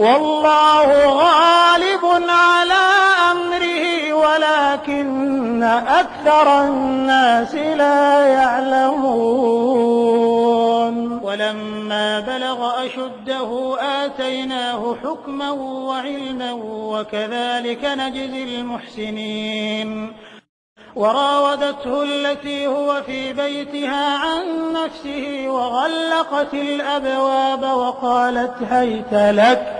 والله غالب على أمره ولكن أكثر الناس لا يعلمون. وَلَمَّا بَلَغَ أَشُدَّهُ آتَيْنَاهُ حُكْمًا وَعِلْمًا ۚ وَكَذَٰلِكَ نَجْزِي الْمُحْسِنِينَ. وراودته التي هو في بيتها عن نفسه وغلقت الأبواب وقالت هيت لك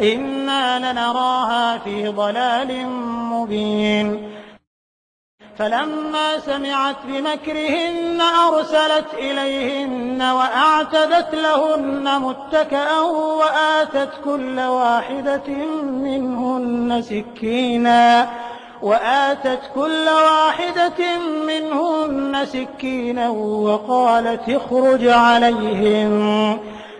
إنا لنراها في ضلال مبين. فلما سمعت بمكرهن أرسلت إليهن وأعتدت لهن متكأ وآتت كل واحدة منهن سكينا. وآتت كل واحدة منهن سكينا وقالت اخرج عليهم.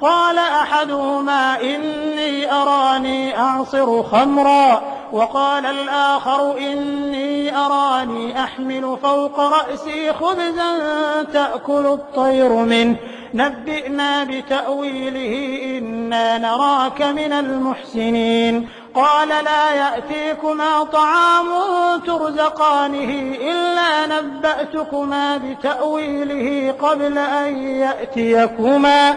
قال أحدهما إني أراني أعصر خمرا وقال الآخر إني أراني أحمل فوق رأسي خبزا تأكل الطير منه. نبئنا بتأويله إنا نراك من المحسنين. قال لا يأتيكما طعام ترزقانه إلا نبأتكما بتأويله قبل أن يأتيكما.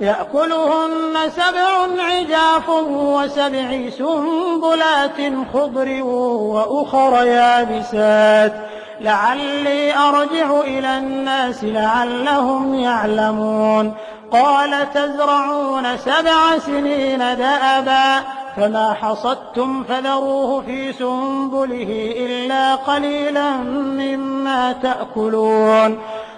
يأكلهن سبع عجاف وسبع سنبلات خضر وأخر يابسات. لعلي أرجع إلى الناس لعلهم يعلمون. قال تزرعون سبع سنين دأبا فما حصدتم فذروه في سنبله إلا قليلا مما تأكلون.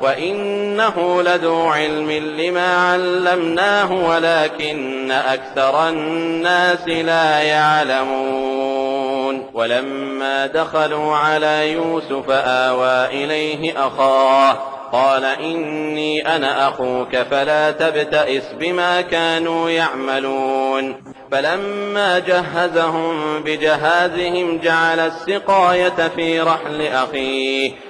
وإنه لذو علم لما علمناه ولكن أكثر الناس لا يعلمون ولما دخلوا على يوسف آوى إليه أخاه قال إني أنا أخوك فلا تبتئس بما كانوا يعملون فلما جهزهم بجهازهم جعل السقاية في رحل أخيه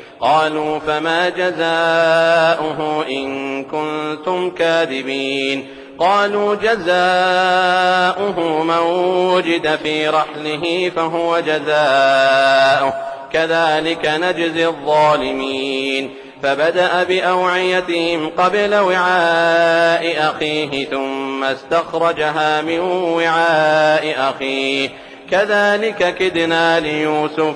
قالوا فما جزاؤه إن كنتم كاذبين قالوا جزاؤه من وجد في رحله فهو جزاؤه كذلك نجزي الظالمين فبدأ بأوعيتهم قبل وعاء أخيه ثم استخرجها من وعاء أخيه كذلك كدنا ليوسف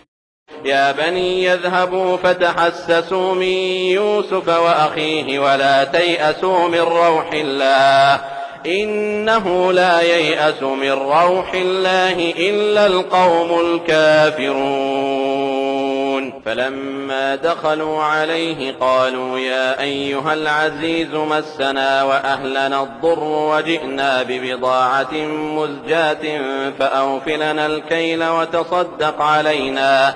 يا بني يذهبوا فتحسسوا من يوسف وأخيه ولا تيأسوا من روح الله. إنه لا ييأس من روح الله إلا القوم الكافرون. فلما دخلوا عليه قالوا يا أيها العزيز مسنا وأهلنا الضر وجئنا ببضاعة مزجاة فأوفلنا الكيل وتصدق علينا.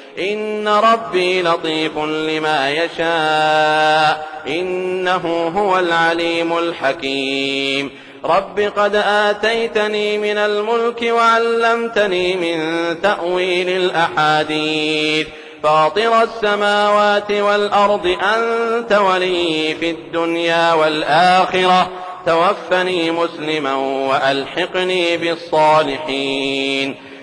إن ربي لطيف لما يشاء. إنه هو العليم الحكيم. رب قد آتيتني من الملك وعلمتني من تأويل الأحاديث. فاطر السماوات والأرض أنت ولي في الدنيا والآخرة. توفني مسلما وألحقني بالصالحين.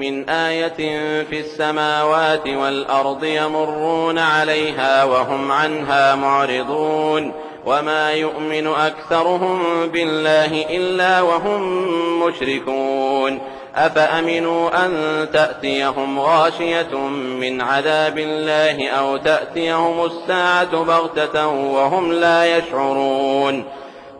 من آية في السماوات والأرض يمرون عليها وهم عنها معرضون وما يؤمن أكثرهم بالله إلا وهم مشركون أفأمنوا أن تأتيهم غاشية من عذاب الله أو تأتيهم الساعة بغتة وهم لا يشعرون